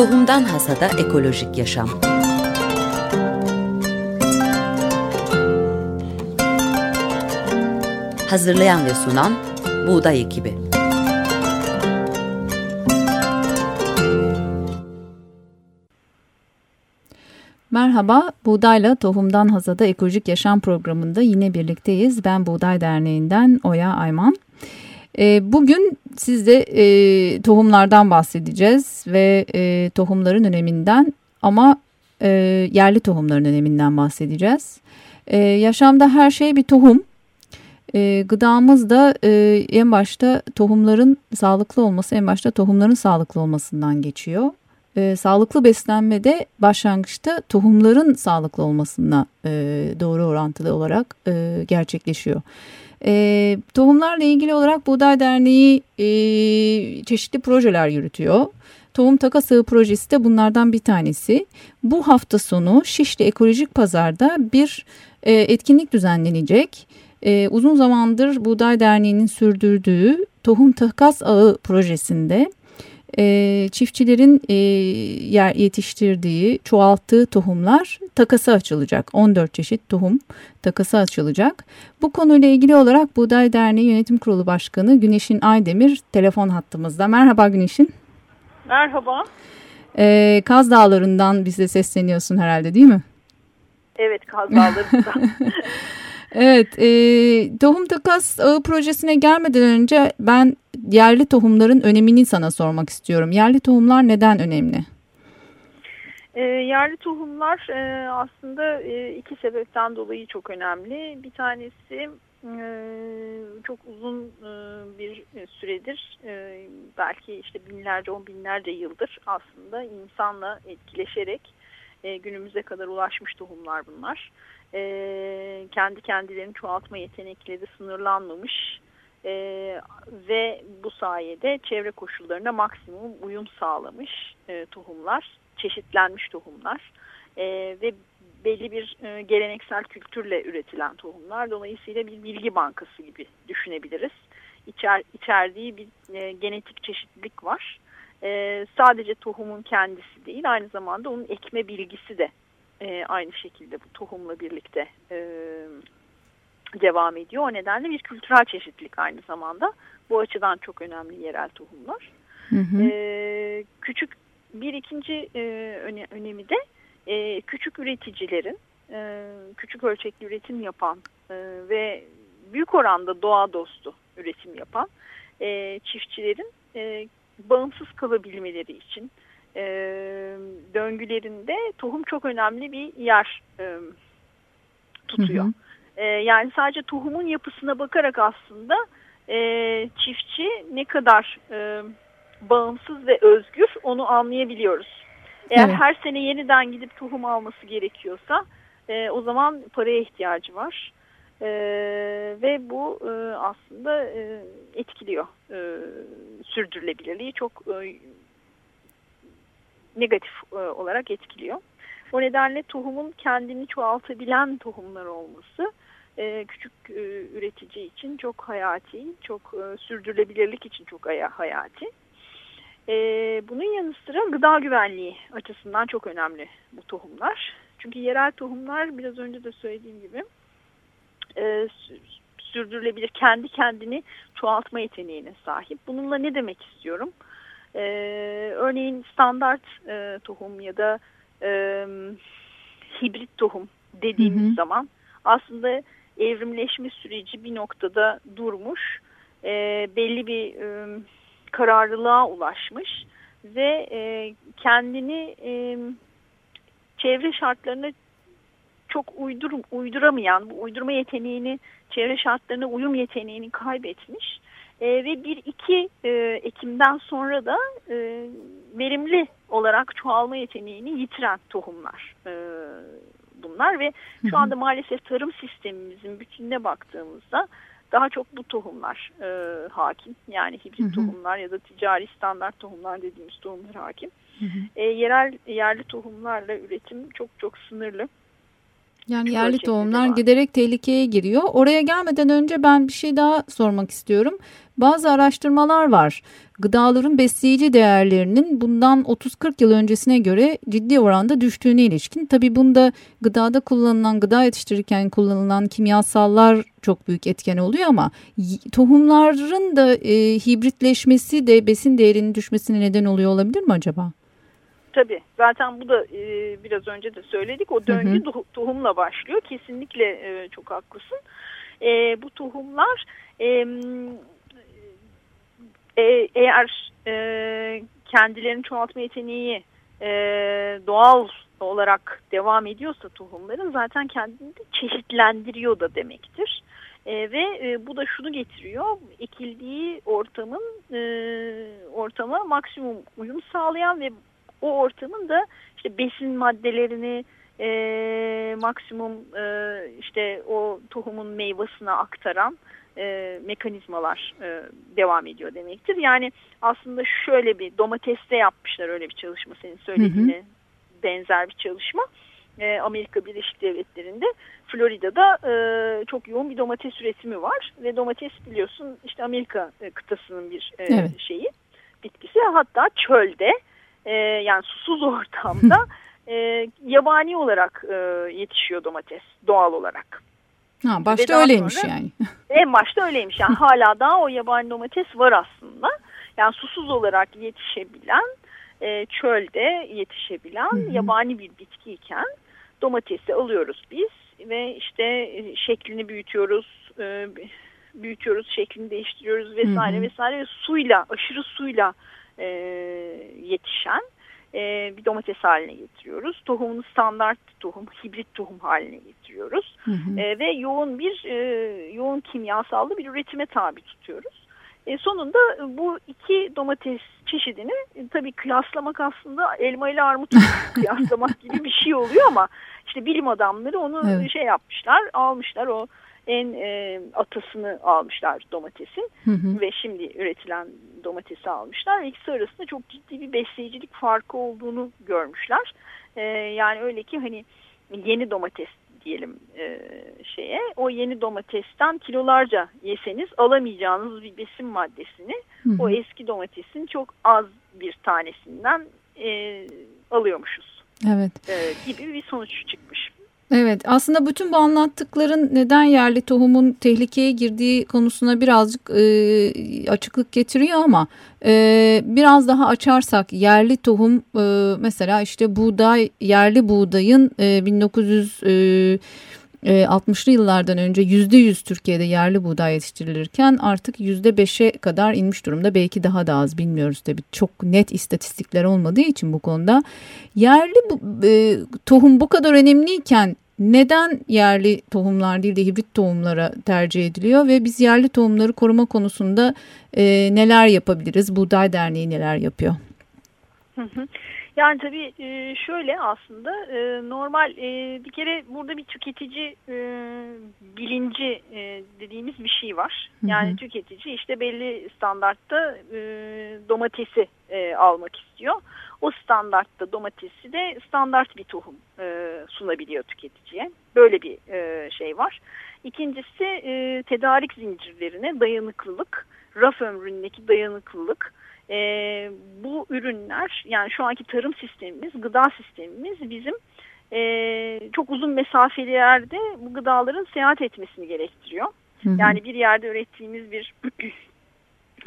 Tohumdan Hasada Ekolojik Yaşam Hazırlayan ve sunan Buğday Ekibi Merhaba, Buğdayla Tohumdan Hasada Ekolojik Yaşam programında yine birlikteyiz. Ben Buğday Derneği'nden Oya Ayman. E, bugün sizde e, tohumlardan bahsedeceğiz ve e, tohumların öneminden ama e, yerli tohumların öneminden bahsedeceğiz. E, yaşamda her şey bir tohum. E, gıdamız da e, en başta tohumların sağlıklı olması, en başta tohumların sağlıklı olmasından geçiyor. E, sağlıklı beslenmede başlangıçta tohumların sağlıklı olmasına e, doğru orantılı olarak e, gerçekleşiyor. E, tohumlarla ilgili olarak Buğday Derneği e, çeşitli projeler yürütüyor. Tohum Takas projesi de bunlardan bir tanesi. Bu hafta sonu Şişli Ekolojik Pazar'da bir e, etkinlik düzenlenecek. E, uzun zamandır Buğday Derneği'nin sürdürdüğü Tohum Takas Ağı projesinde e, çiftçilerin e, yer yetiştirdiği, çoğalttığı tohumlar takası açılacak. 14 çeşit tohum takası açılacak. Bu konuyla ilgili olarak Buğday Derneği Yönetim Kurulu Başkanı Güneşin Aydemir telefon hattımızda. Merhaba Güneşin. Merhaba. E, Kaz Dağları'ndan bize sesleniyorsun herhalde değil mi? Evet Kaz Dağları'ndan. Evet, e, tohum takas ağı projesine gelmeden önce ben yerli tohumların önemini sana sormak istiyorum. Yerli tohumlar neden önemli? E, yerli tohumlar e, aslında e, iki sebepten dolayı çok önemli. Bir tanesi e, çok uzun e, bir süredir, e, belki işte binlerce, on binlerce yıldır aslında insanla etkileşerek e, günümüze kadar ulaşmış tohumlar bunlar e, kendi kendilerini çoğaltma yetenekleri sınırlanmamış e, ve bu sayede çevre koşullarına maksimum uyum sağlamış e, tohumlar, çeşitlenmiş tohumlar e, ve belli bir e, geleneksel kültürle üretilen tohumlar. Dolayısıyla bir bilgi bankası gibi düşünebiliriz. İçer, içerdiği bir e, genetik çeşitlilik var. E, sadece tohumun kendisi değil aynı zamanda onun ekme bilgisi de e, aynı şekilde bu tohumla birlikte e, devam ediyor. O nedenle bir kültürel çeşitlilik aynı zamanda. Bu açıdan çok önemli yerel tohumlar. Hı hı. E, küçük bir ikinci e, öne, önemi de e, küçük üreticilerin e, küçük ölçekli üretim yapan e, ve büyük oranda doğa dostu üretim yapan e, çiftçilerin e, bağımsız kalabilmeleri için e, döngülerinde tohum çok önemli bir yer e, tutuyor. Hı hı. E, yani sadece tohumun yapısına bakarak aslında e, çiftçi ne kadar e, bağımsız ve özgür onu anlayabiliyoruz. Eğer evet. her sene yeniden gidip tohum alması gerekiyorsa e, o zaman paraya ihtiyacı var. E, ve bu e, aslında e, etkiliyor e, sürdürülebilirliği çok e, negatif e, olarak etkiliyor. O nedenle tohumun kendini çoğaltabilen tohumlar olması e, küçük e, üretici için çok hayati, çok e, sürdürülebilirlik için çok hayati. E, bunun yanı sıra gıda güvenliği açısından çok önemli bu tohumlar. Çünkü yerel tohumlar biraz önce de söylediğim gibi e, sürdürülebilir, kendi kendini çoğaltma yeteneğine sahip. Bununla ne demek istiyorum? E, örneğin standart e, tohum ya da e, hibrit tohum dediğimiz hı hı. zaman aslında evrimleşme süreci bir noktada durmuş, e, belli bir e, kararlılığa ulaşmış ve e, kendini e, çevre şartlarına çok uydur, uyduramayan, bu uydurma yeteneğini, çevre şartlarına uyum yeteneğini kaybetmiş e, ve bir iki e, Ekim'den sonra da e, verimli olarak çoğalma yeteneğini yitiren tohumlar e, bunlar ve şu anda maalesef tarım sistemimizin bütününe baktığımızda daha çok bu tohumlar e, hakim. Yani hibrit tohumlar ya da ticari standart tohumlar dediğimiz tohumlar hakim. E, yerel yerli tohumlarla üretim çok çok sınırlı. Yani yerli tohumlar var. giderek tehlikeye giriyor. Oraya gelmeden önce ben bir şey daha sormak istiyorum. Bazı araştırmalar var. Gıdaların besleyici değerlerinin bundan 30-40 yıl öncesine göre ciddi oranda düştüğüne ilişkin. Tabii bunda gıdada kullanılan, gıda yetiştirirken kullanılan kimyasallar çok büyük etken oluyor ama tohumların da e, hibritleşmesi de besin değerinin düşmesine neden oluyor olabilir mi acaba? Tabii zaten bu da e, biraz önce de söyledik o döngü hı hı. tohumla başlıyor kesinlikle e, çok haklısın. E, bu tohumlar e, e, eğer e, kendilerini çoğaltma yeteneği e, doğal olarak devam ediyorsa tohumların zaten kendini çeşitlendiriyor da demektir. E, ve e, bu da şunu getiriyor, ekildiği ortamın e, ortama maksimum uyum sağlayan ve o ortamın da işte besin maddelerini e, maksimum e, işte o tohumun meyvasına aktaran e, mekanizmalar e, devam ediyor demektir. Yani aslında şöyle bir domateste yapmışlar öyle bir çalışma senin söylediğine hı hı. benzer bir çalışma. E, Amerika Birleşik Devletleri'nde Florida'da e, çok yoğun bir domates üretimi var ve domates biliyorsun işte Amerika e, kıtasının bir e, evet. şeyi bitkisi hatta çölde e, yani susuz ortamda e, yabani olarak e, yetişiyor domates doğal olarak. Ha, başta öyleymiş sonra, yani. En başta öyleymiş yani hala daha o yabani domates var aslında. Yani susuz olarak yetişebilen, e, çölde yetişebilen Hı -hı. yabani bir bitkiyken domatesi alıyoruz biz ve işte e, şeklini büyütüyoruz, e, büyütüyoruz, şeklini değiştiriyoruz vesaire Hı -hı. vesaire ve suyla, aşırı suyla e, yetişen e, bir domates haline getiriyoruz. Tohumunu standart tohum, hibrit tohum haline getiriyoruz. Hı hı. E, ve yoğun bir e, yoğun kimyasallı bir üretime tabi tutuyoruz. E, sonunda bu iki domates çeşidini e, tabii kıyaslamak aslında elma ile armut kıyaslamak gibi bir şey oluyor ama işte bilim adamları onu evet. şey yapmışlar, almışlar o en e, atasını almışlar domatesin hı hı. ve şimdi üretilen domatesi almışlar. İkisi arasında çok ciddi bir besleyicilik farkı olduğunu görmüşler. E, yani öyle ki hani yeni domates diyelim e, şeye o yeni domatesten kilolarca yeseniz alamayacağınız bir besin maddesini hı hı. o eski domatesin çok az bir tanesinden e, alıyormuşuz. Evet. E, gibi bir sonuç çıkmış. Evet aslında bütün bu anlattıkların neden yerli tohumun tehlikeye girdiği konusuna birazcık e, açıklık getiriyor ama e, biraz daha açarsak yerli tohum e, mesela işte buğday yerli buğdayın e, 1900 e, 60'lı yıllardan önce %100 Türkiye'de yerli buğday yetiştirilirken artık %5'e kadar inmiş durumda. Belki daha da az bilmiyoruz tabii. Çok net istatistikler olmadığı için bu konuda. Yerli e, tohum bu kadar önemliyken neden yerli tohumlar değil de hibrit tohumlara tercih ediliyor ve biz yerli tohumları koruma konusunda e, neler yapabiliriz? Buğday Derneği neler yapıyor? Hı hı. Yani tabii e, şöyle aslında e, normal e, bir kere burada bir tüketici bilinci dediğimiz bir şey var. Yani hı hı. tüketici işte belli standartta domatesi almak istiyor. O standartta domatesi de standart bir tohum sunabiliyor tüketiciye. Böyle bir şey var. İkincisi tedarik zincirlerine dayanıklılık, raf ömründeki dayanıklılık e, bu ürünler yani şu anki tarım sistemimiz, gıda sistemimiz bizim e, çok uzun mesafelerde bu gıdaların seyahat etmesini gerektiriyor. Hı hı. Yani bir yerde ürettiğimiz bir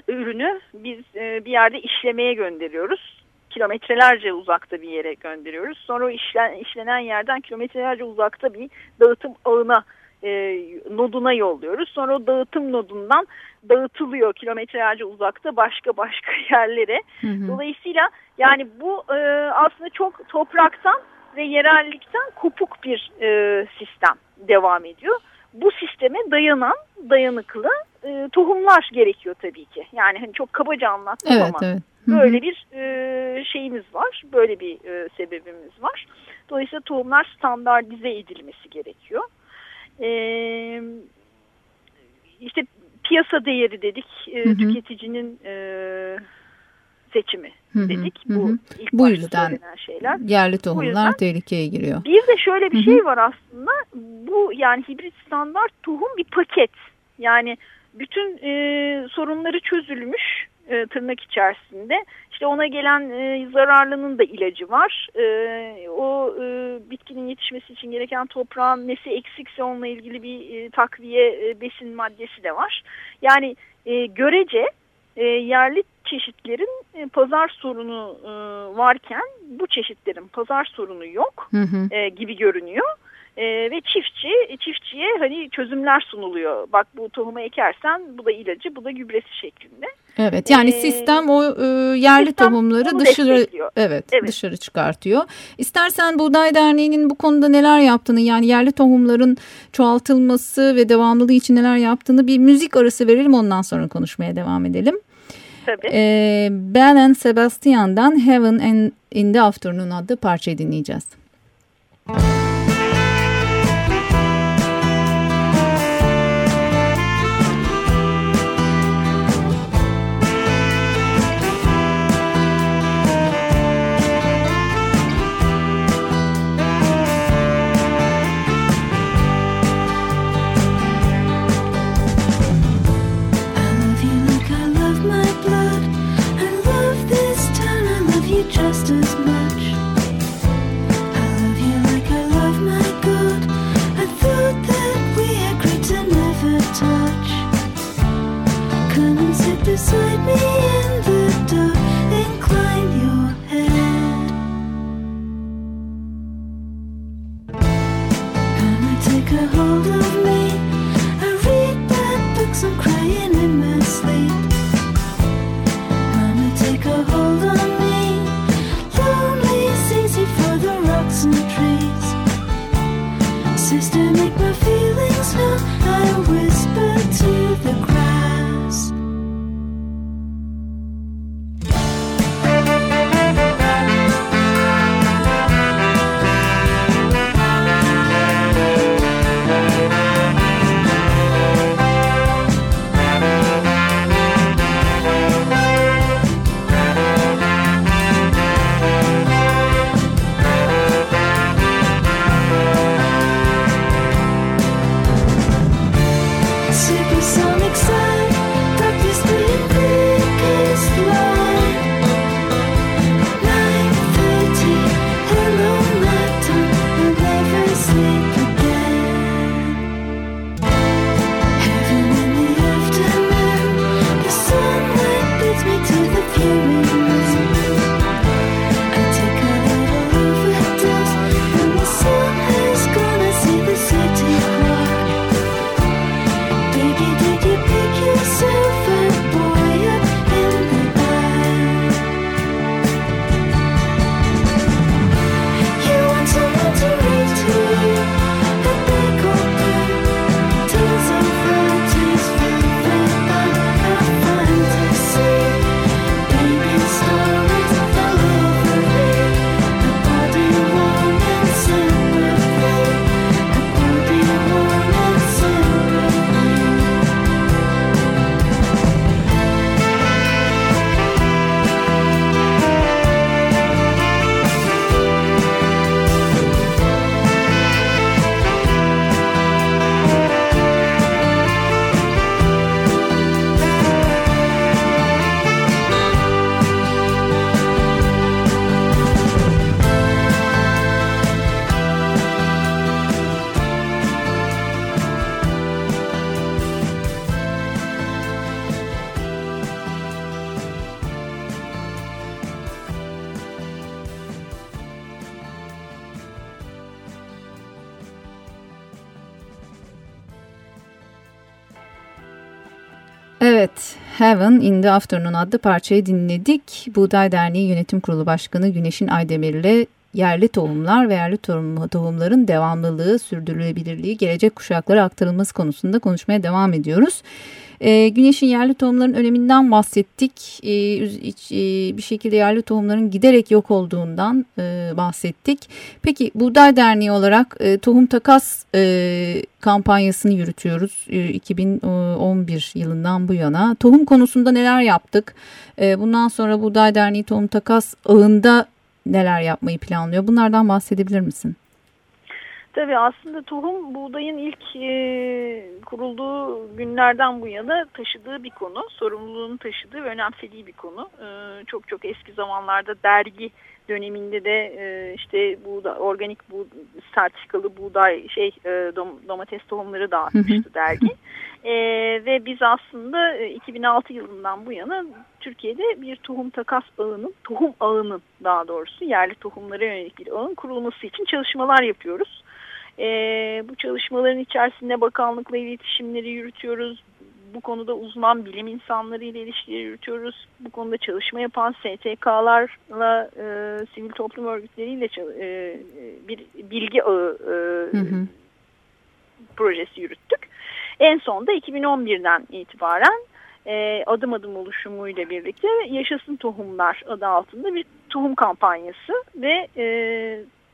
ürünü biz e, bir yerde işlemeye gönderiyoruz. Kilometrelerce uzakta bir yere gönderiyoruz. Sonra o işlen, işlenen yerden kilometrelerce uzakta bir dağıtım ağına e, noduna yolluyoruz. Sonra o dağıtım nodundan dağıtılıyor kilometrelerce uzakta başka başka yerlere. Hı hı. Dolayısıyla yani bu e, aslında çok topraktan ve yerellikten kopuk bir e, sistem devam ediyor. Bu sisteme dayanan, dayanıklı e, tohumlar gerekiyor tabii ki. Yani hani çok kabaca anlattım evet, ama evet. böyle bir e, şeyimiz var, böyle bir e, sebebimiz var. Dolayısıyla tohumlar standartize edilmesi gerekiyor. E, işte piyasa değeri dedik. E, hı hı. Tüketicinin e, seçimi dedik. Hı hı. Bu ilk bu yüzden şeyler. yerli tohumlar yüzden, tehlikeye giriyor. Bir de şöyle bir hı hı. şey var aslında. Bu yani hibrit standart tohum bir paket. Yani bütün e, sorunları çözülmüş e, tırnak içerisinde. İşte ona gelen e, zararlının da ilacı var. E, o e, bitkinin yetişmesi için gereken toprağın nesi eksikse onunla ilgili bir e, takviye e, besin maddesi de var. Yani e, görece e, yerli çeşitlerin e, pazar sorunu e, varken bu çeşitlerin pazar sorunu yok hı hı. E, gibi görünüyor. E, ve çiftçi çiftçiye hani çözümler sunuluyor. Bak bu tohumu ekersen bu da ilacı bu da gübresi şeklinde. Evet yani ee, sistem o e, yerli sistem tohumları dışarı evet, evet dışarı çıkartıyor. İstersen Buğday Derneği'nin bu konuda neler yaptığını yani yerli tohumların çoğaltılması ve devamlılığı için neler yaptığını bir müzik arası verelim ondan sonra konuşmaya devam edelim. Tabii. Ee, Bell and Sebastian'dan Heaven and in the Afternoon adlı parçayı dinleyeceğiz. Müzik Make my feelings known. I whisper to the ground. Heaven in the Afternoon adlı parçayı dinledik. Buğday Derneği Yönetim Kurulu Başkanı Güneş'in Aydemir ile yerli tohumlar ve yerli tohum, tohumların devamlılığı, sürdürülebilirliği, gelecek kuşaklara aktarılması konusunda konuşmaya devam ediyoruz. E, güneşin yerli tohumların öneminden bahsettik. E, e, bir şekilde yerli tohumların giderek yok olduğundan e, bahsettik. Peki Buğday Derneği olarak e, tohum takas e, kampanyasını yürütüyoruz. E, 2011 yılından bu yana. Tohum konusunda neler yaptık? E, bundan sonra Buğday Derneği tohum takas ağında neler yapmayı planlıyor? Bunlardan bahsedebilir misin? Tabii aslında tohum buğdayın ilk e, kurulduğu günlerden bu yana taşıdığı bir konu. Sorumluluğunu taşıdığı ve önemsediği bir konu. E, çok çok eski zamanlarda dergi döneminde de e, işte buğday, organik bu sertifikalı buğday şey e, dom, domates tohumları dağıtmıştı dergi. E, ve biz aslında e, 2006 yılından bu yana Türkiye'de bir tohum takas ağının, tohum ağının daha doğrusu yerli tohumlara yönelik bir ağın kurulması için çalışmalar yapıyoruz. E, bu çalışmaların içerisinde bakanlıkla iletişimleri yürütüyoruz. Bu konuda uzman bilim insanları ile ilişkileri yürütüyoruz. Bu konuda çalışma yapan STK'larla e, sivil toplum örgütleriyle e, bir bilgi ağı e, hı hı. projesi yürüttük. En son da 2011'den itibaren e, adım adım oluşumuyla birlikte Yaşasın Tohumlar adı altında bir tohum kampanyası ve e,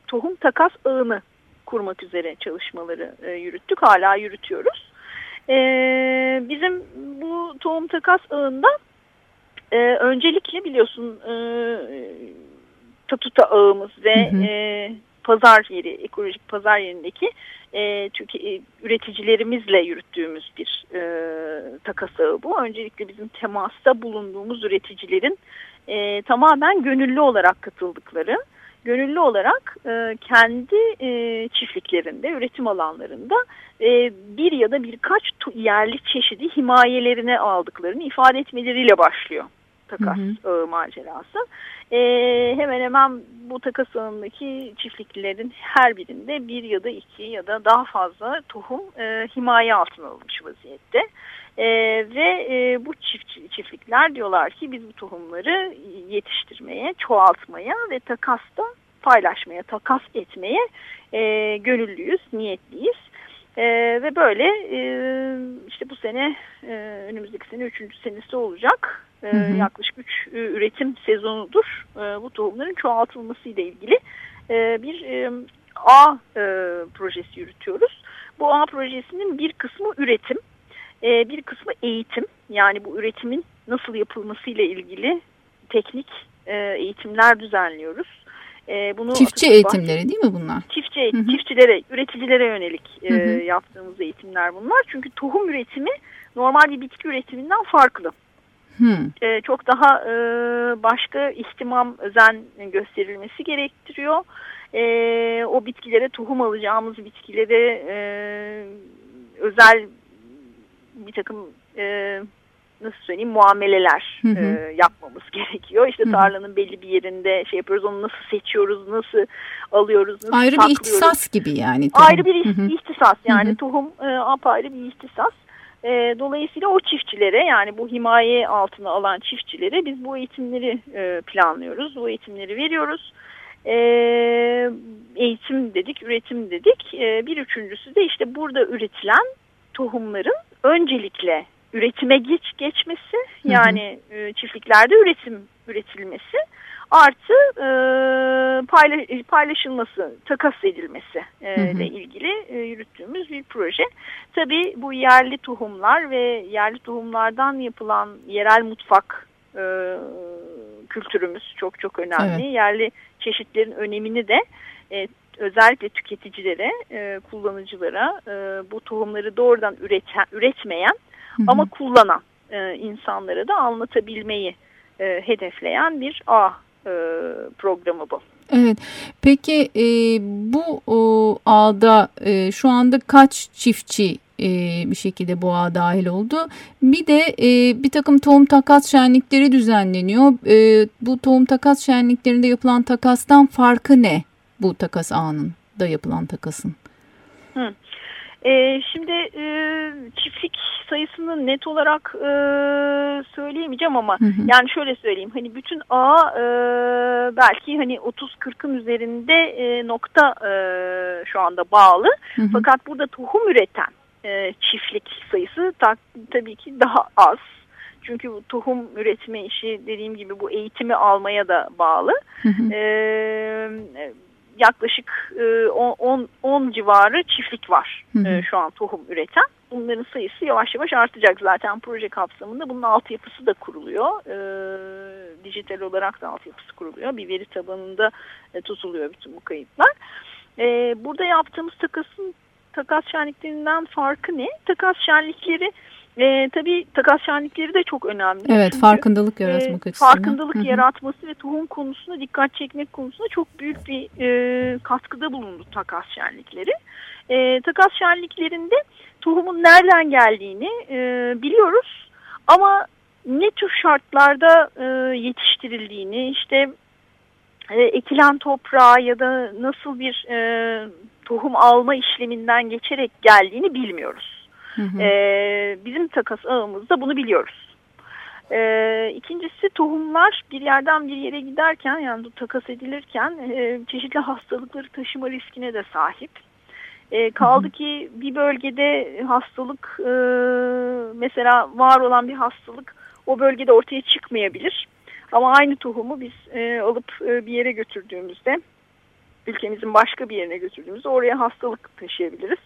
tohum takas ağını kurmak üzere çalışmaları e, yürüttük. Hala yürütüyoruz. E, bizim bu tohum takas ağında e, öncelikle biliyorsun e, Tatuta ağımız ve hı hı. E, pazar yeri, ekolojik pazar yerindeki e, Türkiye, e, üreticilerimizle yürüttüğümüz bir e, takas ağı bu. Öncelikle bizim temasta bulunduğumuz üreticilerin e, tamamen gönüllü olarak katıldıkları gönüllü olarak e, kendi e, çiftliklerinde, üretim alanlarında e, bir ya da birkaç yerli çeşidi himayelerine aldıklarını ifade etmeleriyle başlıyor takas hı hı. macerası. E, hemen hemen bu takas ağındaki çiftliklerin her birinde bir ya da iki ya da daha fazla tohum e, himaye altına alınmış vaziyette. E, ve e, bu çift, çiftlikler diyorlar ki biz bu tohumları yetiştirmeye, çoğaltmaya ve takasta paylaşmaya, takas etmeye e, gönüllüyüz, niyetliyiz. E, ve böyle e, işte bu sene e, önümüzdeki sene üçüncü senesi olacak. E, hı hı. Yaklaşık üç e, üretim sezonudur. E, bu tohumların çoğaltılması ile ilgili e, bir e, A e, projesi yürütüyoruz. Bu A projesinin bir kısmı üretim, e, bir kısmı eğitim. Yani bu üretimin nasıl yapılması ile ilgili teknik e, eğitimler düzenliyoruz. E, bunu Çiftçi eğitimleri değil mi bunlar? Çiftçi, Hı -hı. çiftçilere, üreticilere yönelik e, Hı -hı. yaptığımız eğitimler bunlar. Çünkü tohum üretimi normal bir bitki üretiminden farklı. E, çok daha e, başka ihtimam, özen gösterilmesi gerektiriyor. E, o bitkilere, tohum alacağımız bitkilere e, özel bir takım e, nasıl söyleyeyim muameleler hı hı. E, yapmamız gerekiyor. İşte hı hı. tarlanın belli bir yerinde şey yapıyoruz onu nasıl seçiyoruz, nasıl alıyoruz, nasıl Ayrı saklıyoruz. bir ihtisas gibi yani. Tohum. Ayrı bir hı hı. ihtisas yani hı hı. tohum e, apayrı bir ihtisas. E, dolayısıyla o çiftçilere yani bu himaye altına alan çiftçilere biz bu eğitimleri e, planlıyoruz. Bu eğitimleri veriyoruz. E, eğitim dedik, üretim dedik. E, bir üçüncüsü de işte burada üretilen tohumların öncelikle üretime geç geçmesi yani hı hı. E, çiftliklerde üretim üretilmesi artı e, paylaş, paylaşılması, takas edilmesi e, hı hı. ile ilgili e, yürüttüğümüz bir proje. Tabii bu yerli tohumlar ve yerli tohumlardan yapılan yerel mutfak e, kültürümüz çok çok önemli. Evet. Yerli çeşitlerin önemini de e, özellikle tüketicilere, e, kullanıcılara e, bu tohumları doğrudan üreten, üretmeyen hı hı. ama kullanan e, insanlara da anlatabilmeyi e, hedefleyen bir A e, programı bu. Evet. Peki e, bu o, ağda e, şu anda kaç çiftçi e, bir şekilde bu ağa dahil oldu? Bir de e, bir takım tohum takas şenlikleri düzenleniyor. E, bu tohum takas şenliklerinde yapılan takastan farkı ne? Bu takas ağının da yapılan takasın. Hı. E, şimdi e, çiftlik sayısını net olarak e, söyleyemeyeceğim ama hı hı. yani şöyle söyleyeyim hani bütün ağ e, belki hani 30-40'ın üzerinde e, nokta e, şu anda bağlı. Hı hı. Fakat burada tohum üreten e, çiftlik sayısı ta, tabii ki daha az. Çünkü bu tohum üretme işi dediğim gibi bu eğitimi almaya da bağlı. Hı hı. E, yaklaşık 10 e, civarı çiftlik var hı hı. E, şu an tohum üreten. Bunların sayısı yavaş yavaş artacak zaten proje kapsamında. Bunun altyapısı da kuruluyor. E, dijital olarak da altyapısı kuruluyor. Bir veri tabanında e, tutuluyor bütün bu kayıtlar. E, burada yaptığımız takasın takas şenliklerinden farkı ne? Takas şenlikleri e, tabii takas şenlikleri de çok önemli. Evet Çünkü, farkındalık yaratmak e, açısından. Farkındalık Hı -hı. yaratması ve tohum konusunda dikkat çekmek konusunda çok büyük bir e, katkıda bulundu takas şenlikleri. E, takas şenliklerinde tohumun nereden geldiğini e, biliyoruz ama ne tür şartlarda e, yetiştirildiğini işte e, ekilen toprağa ya da nasıl bir e, tohum alma işleminden geçerek geldiğini bilmiyoruz. Hı hı. E, bizim takas ağımızda bunu biliyoruz. E, ikincisi tohumlar bir yerden bir yere giderken yani takas edilirken e, çeşitli hastalıkları taşıma riskine de sahip. E, kaldı hı hı. ki bir bölgede hastalık e, mesela var olan bir hastalık o bölgede ortaya çıkmayabilir. Ama aynı tohumu biz e, alıp e, bir yere götürdüğümüzde ülkemizin başka bir yerine götürdüğümüzde oraya hastalık taşıyabiliriz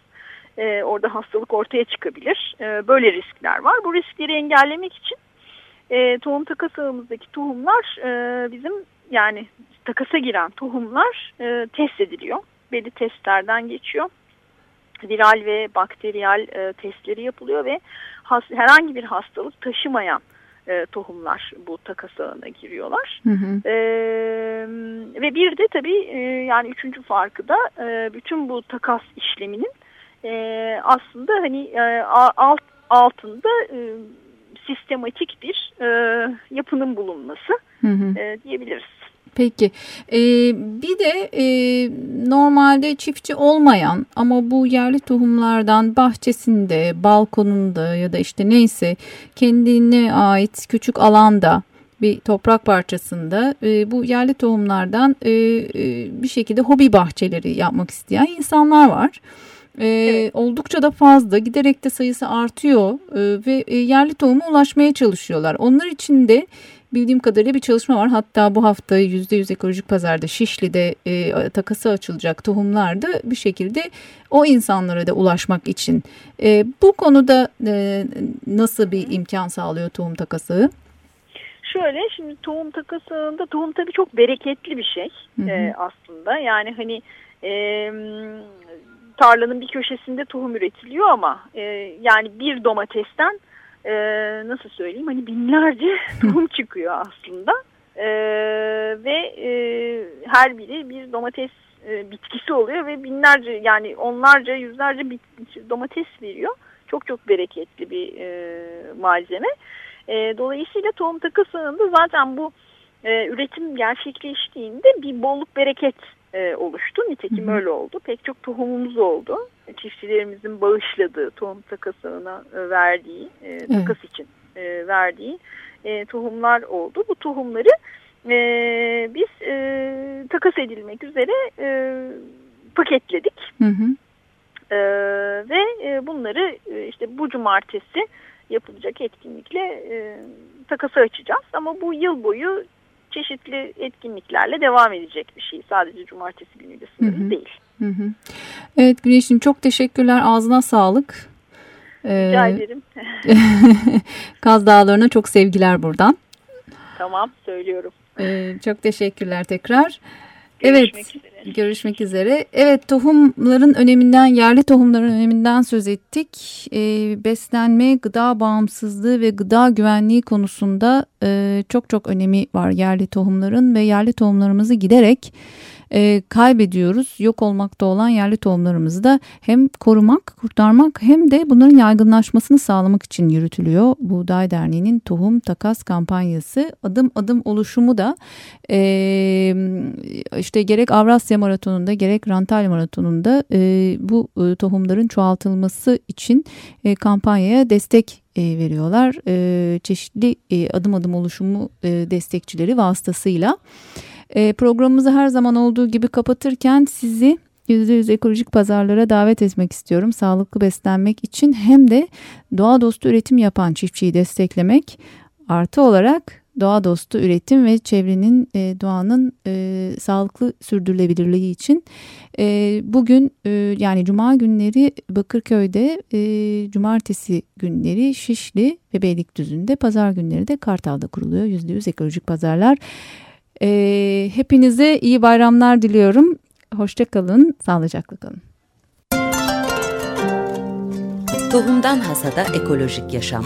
e, orada hastalık ortaya çıkabilir. E, böyle riskler var. Bu riskleri engellemek için e, tohum takas ağımızdaki tohumlar e, bizim yani takasa giren tohumlar e, test ediliyor. Belli testlerden geçiyor. Viral ve bakteriyel e, testleri yapılıyor ve has, herhangi bir hastalık taşımayan e, tohumlar bu takas ağına giriyorlar. Hı hı. E, ve bir de tabii e, yani üçüncü farkı da e, bütün bu takas işleminin e, aslında hani e, alt, altında e, sistematik bir e, yapının bulunması hı hı. E, diyebiliriz. Peki ee, bir de e, normalde çiftçi olmayan ama bu yerli tohumlardan bahçesinde, balkonunda ya da işte neyse kendine ait küçük alanda bir toprak parçasında e, bu yerli tohumlardan e, e, bir şekilde hobi bahçeleri yapmak isteyen insanlar var. E, evet. Oldukça da fazla giderek de sayısı artıyor e, ve yerli tohuma ulaşmaya çalışıyorlar. Onlar için de bildiğim kadarıyla bir çalışma var. Hatta bu hafta %100 ekolojik pazarda Şişli'de e, takası açılacak tohumlarda bir şekilde o insanlara da ulaşmak için. E, bu konuda e, nasıl bir imkan sağlıyor tohum takası? Şöyle şimdi tohum takasında tohum tabii çok bereketli bir şey hı hı. E, aslında. Yani hani e, tarlanın bir köşesinde tohum üretiliyor ama e, yani bir domatesten e, nasıl söyleyeyim hani binlerce tohum çıkıyor aslında e, ve e, her biri bir domates e, bitkisi oluyor ve binlerce yani onlarca yüzlerce bit domates veriyor. Çok çok bereketli bir e, malzeme. E, dolayısıyla tohum takı ağında zaten bu e, üretim gerçekleştiğinde bir bolluk bereket e, oluştu. Nitekim öyle oldu. Pek çok tohumumuz oldu. Çiftçilerimizin bağışladığı, tohum takasına e, verdiği, e, takas evet. için e, verdiği e, tohumlar oldu. Bu tohumları e, biz e, takas edilmek üzere e, paketledik. Hı hı. E, ve e, bunları e, işte bu cumartesi yapılacak etkinlikle e, takası açacağız. Ama bu yıl boyu çeşitli etkinliklerle devam edecek bir şey. Sadece cumartesi günüyle sınırlı değil. Hı hı. Evet Güneş'im çok teşekkürler. Ağzına sağlık. Ee, Rica ederim. Kaz Dağları'na çok sevgiler buradan. Tamam söylüyorum. Ee, çok teşekkürler tekrar. Görüşmek evet, üzere. Görüşmek üzere. Evet, tohumların öneminden, yerli tohumların öneminden söz ettik. E, beslenme, gıda bağımsızlığı ve gıda güvenliği konusunda e, çok çok önemi var yerli tohumların ve yerli tohumlarımızı giderek e, kaybediyoruz. Yok olmakta olan yerli tohumlarımızı da hem korumak, kurtarmak hem de bunların yaygınlaşmasını sağlamak için yürütülüyor. Buğday Derneği'nin tohum takas kampanyası adım adım oluşumu da e, işte gerek Avrasya Rize Maratonu'nda gerek Rantal Maratonu'nda e, bu e, tohumların çoğaltılması için e, kampanyaya destek e, veriyorlar. E, çeşitli e, adım adım oluşumu e, destekçileri vasıtasıyla. E, programımızı her zaman olduğu gibi kapatırken sizi %100 ekolojik pazarlara davet etmek istiyorum. Sağlıklı beslenmek için hem de doğa dostu üretim yapan çiftçiyi desteklemek artı olarak doğa dostu üretim ve çevrenin e, doğanın e, sağlıklı sürdürülebilirliği için e, bugün e, yani cuma günleri Bakırköy'de e, cumartesi günleri Şişli ve Beylikdüzü'nde pazar günleri de Kartal'da kuruluyor %100 ekolojik pazarlar. E, hepinize iyi bayramlar diliyorum. Hoşça kalın, sağlıcakla kalın. Tohumdan Hasada Ekolojik Yaşam